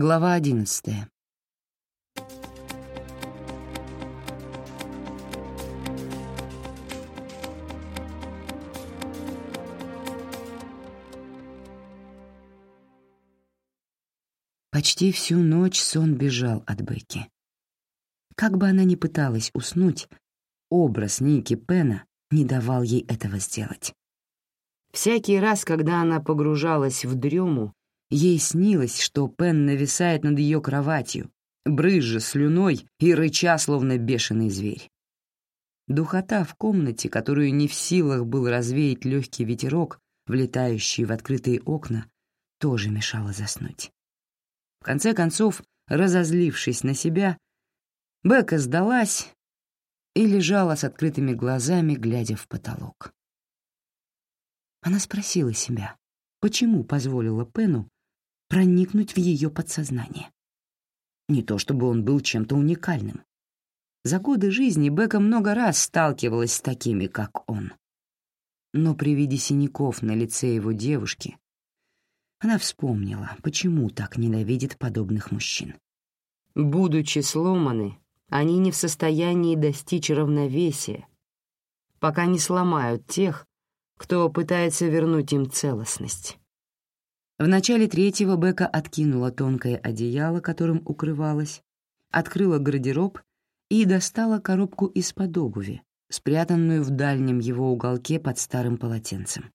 Глава одиннадцатая. Почти всю ночь сон бежал от Бекки. Как бы она ни пыталась уснуть, образ Ники Пена не давал ей этого сделать. Всякий раз, когда она погружалась в дрему, ей снилось, что Пен нависает над ее кроватью, брызжа слюной и рыча, словно бешеный зверь. Духота в комнате, которую не в силах был развеять легкий ветерок, влетающий в открытые окна, тоже мешала заснуть. В конце концов, разозлившись на себя, Бека сдалась и лежала с открытыми глазами, глядя в потолок. Она спросила себя, почему позволила Пену проникнуть в ее подсознание. Не то чтобы он был чем-то уникальным. За годы жизни Бека много раз сталкивалась с такими, как он. Но при виде синяков на лице его девушки она вспомнила, почему так ненавидит подобных мужчин. Будучи сломаны, они не в состоянии достичь равновесия, пока не сломают тех, кто пытается вернуть им целостность. В начале третьего Бека откинула тонкое одеяло, которым укрывалась, открыла гардероб и достала коробку из-под обуви, спрятанную в дальнем его уголке под старым полотенцем.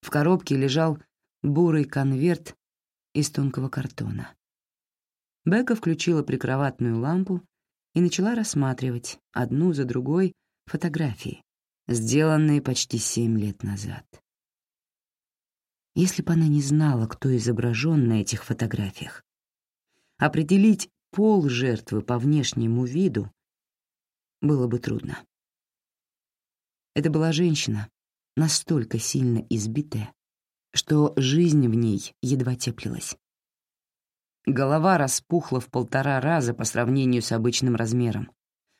В коробке лежал бурый конверт из тонкого картона. Бека включила прикроватную лампу и начала рассматривать одну за другой фотографии, сделанные почти семь лет назад. Если бы она не знала, кто изображен на этих фотографиях, определить пол жертвы по внешнему виду было бы трудно. Это была женщина, настолько сильно избитая, что жизнь в ней едва теплилась. Голова распухла в полтора раза по сравнению с обычным размером,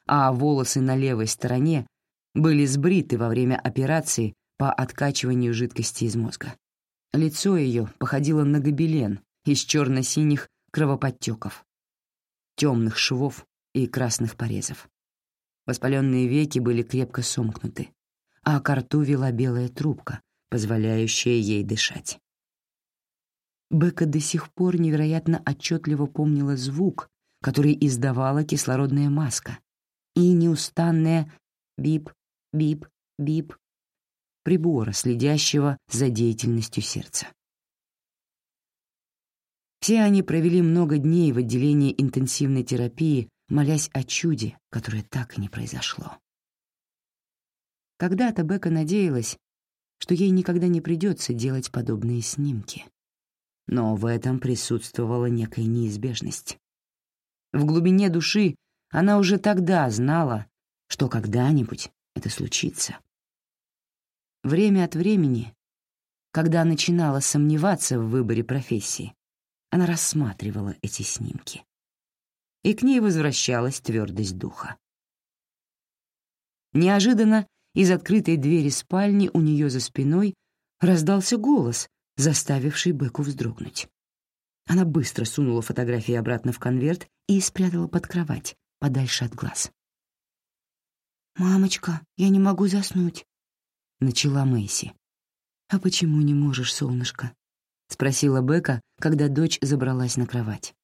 а волосы на левой стороне были сбриты во время операции по откачиванию жидкости из мозга. Лицо ее походило на гобелен из черно-синих кровоподтеков, темных швов и красных порезов. Воспаленные веки были крепко сомкнуты, а к рту вела белая трубка, позволяющая ей дышать. Бека до сих пор невероятно отчетливо помнила звук, который издавала кислородная маска, и неустанное бип, бип, бип прибора, следящего за деятельностью сердца. Все они провели много дней в отделении интенсивной терапии, молясь о чуде, которое так и не произошло. Когда-то Бека надеялась, что ей никогда не придется делать подобные снимки но в этом присутствовала некая неизбежность. В глубине души она уже тогда знала, что когда-нибудь это случится. Время от времени, когда начинала сомневаться в выборе профессии, она рассматривала эти снимки. И к ней возвращалась твердость духа. Неожиданно из открытой двери спальни у нее за спиной раздался голос, заставивший Беку вздрогнуть. Она быстро сунула фотографии обратно в конверт и спрятала под кровать, подальше от глаз. «Мамочка, я не могу заснуть», — начала Мэйси. «А почему не можешь, солнышко?» — спросила Бека, когда дочь забралась на кровать.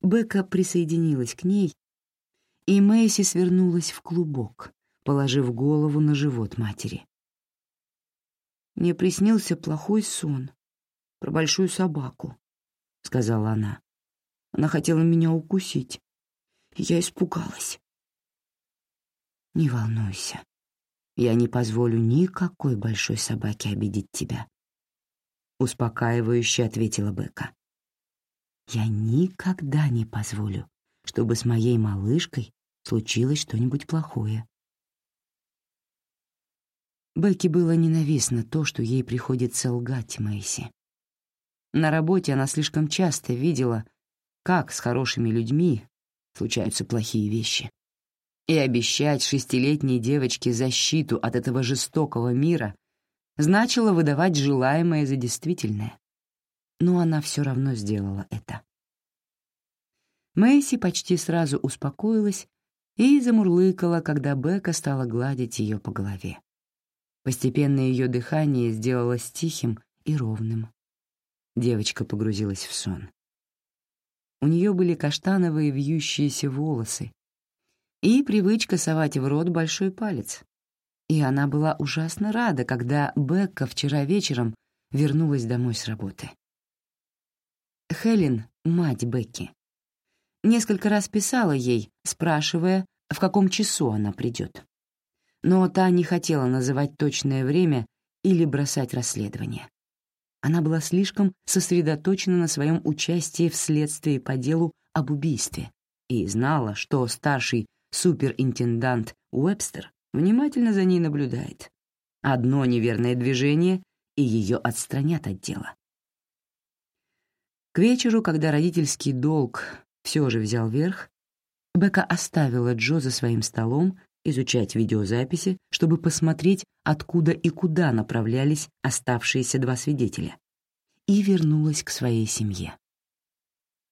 Бека присоединилась к ней, и Мэйси свернулась в клубок, положив голову на живот матери. Мне приснился плохой сон про большую собаку, — сказала она. Она хотела меня укусить. Я испугалась. Не волнуйся. Я не позволю никакой большой собаке обидеть тебя. Успокаивающе ответила Бека. Я никогда не позволю, чтобы с моей малышкой случилось что-нибудь плохое. Бекки было ненавистно то, что ей приходится лгать Мэйси. На работе она слишком часто видела, как с хорошими людьми случаются плохие вещи. И обещать шестилетней девочке защиту от этого жестокого мира значило выдавать желаемое за действительное. но она все равно сделала это. Мэйси почти сразу успокоилась и замурлыкала, когда Бека стала гладить ее по голове. Постепенно ее дыхание сделалось тихим и ровным. Девочка погрузилась в сон. У нее были каштановые вьющиеся волосы и привычка совать в рот большой палец. И она была ужасно рада, когда Бекка вчера вечером вернулась домой с работы. Хелен, мать Бекки, несколько раз писала ей, спрашивая, в каком часу она придет. Но та не хотела называть точное время или бросать расследование. Она была слишком сосредоточена на своем участии в следствии по делу об убийстве и знала, что старший суперинтендант Уэбстер внимательно за ней наблюдает. Одно неверное движение, и ее отстранят от дела. К вечеру, когда родительский долг все же взял верх, Бека оставила Джо за своим столом изучать видеозаписи, чтобы посмотреть, откуда и куда направлялись оставшиеся два свидетеля, и вернулась к своей семье.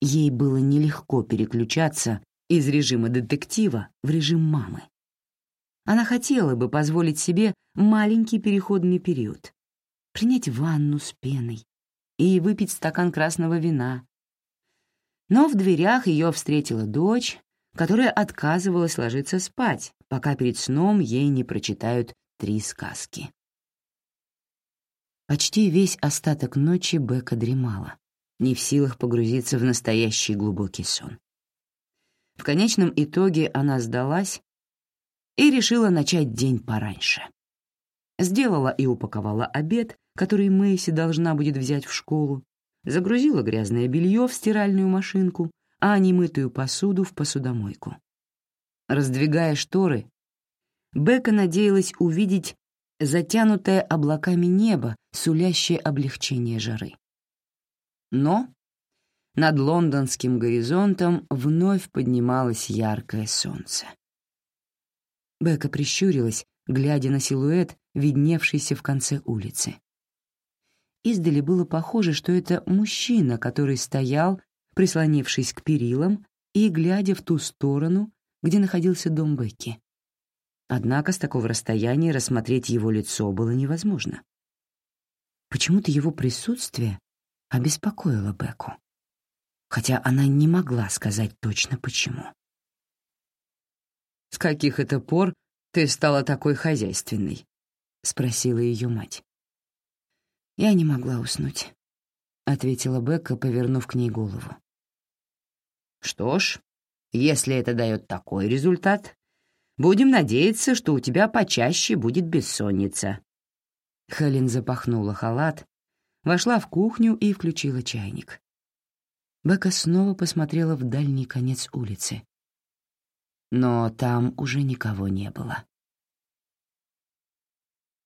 Ей было нелегко переключаться из режима детектива в режим мамы. Она хотела бы позволить себе маленький переходный период, принять ванну с пеной и выпить стакан красного вина. Но в дверях ее встретила дочь которая отказывалась ложиться спать, пока перед сном ей не прочитают три сказки. Почти весь остаток ночи Бека дремала, не в силах погрузиться в настоящий глубокий сон. В конечном итоге она сдалась и решила начать день пораньше. Сделала и упаковала обед, который Мэйси должна будет взять в школу, загрузила грязное белье в стиральную машинку а немытую посуду в посудомойку. Раздвигая шторы, Бека надеялась увидеть затянутое облаками небо, сулящее облегчение жары. Но над лондонским горизонтом вновь поднималось яркое солнце. Бека прищурилась, глядя на силуэт, видневшийся в конце улицы. Издали было похоже, что это мужчина, который стоял прислонившись к перилам и глядя в ту сторону, где находился дом Бекки. Однако с такого расстояния рассмотреть его лицо было невозможно. Почему-то его присутствие обеспокоило Бекку, хотя она не могла сказать точно почему. «С каких это пор ты стала такой хозяйственной?» — спросила ее мать. «Я не могла уснуть», — ответила Бекка, повернув к ней голову. Что ж, если это дает такой результат, будем надеяться, что у тебя почаще будет бессонница». Хелен запахнула халат, вошла в кухню и включила чайник. Бека снова посмотрела в дальний конец улицы. Но там уже никого не было.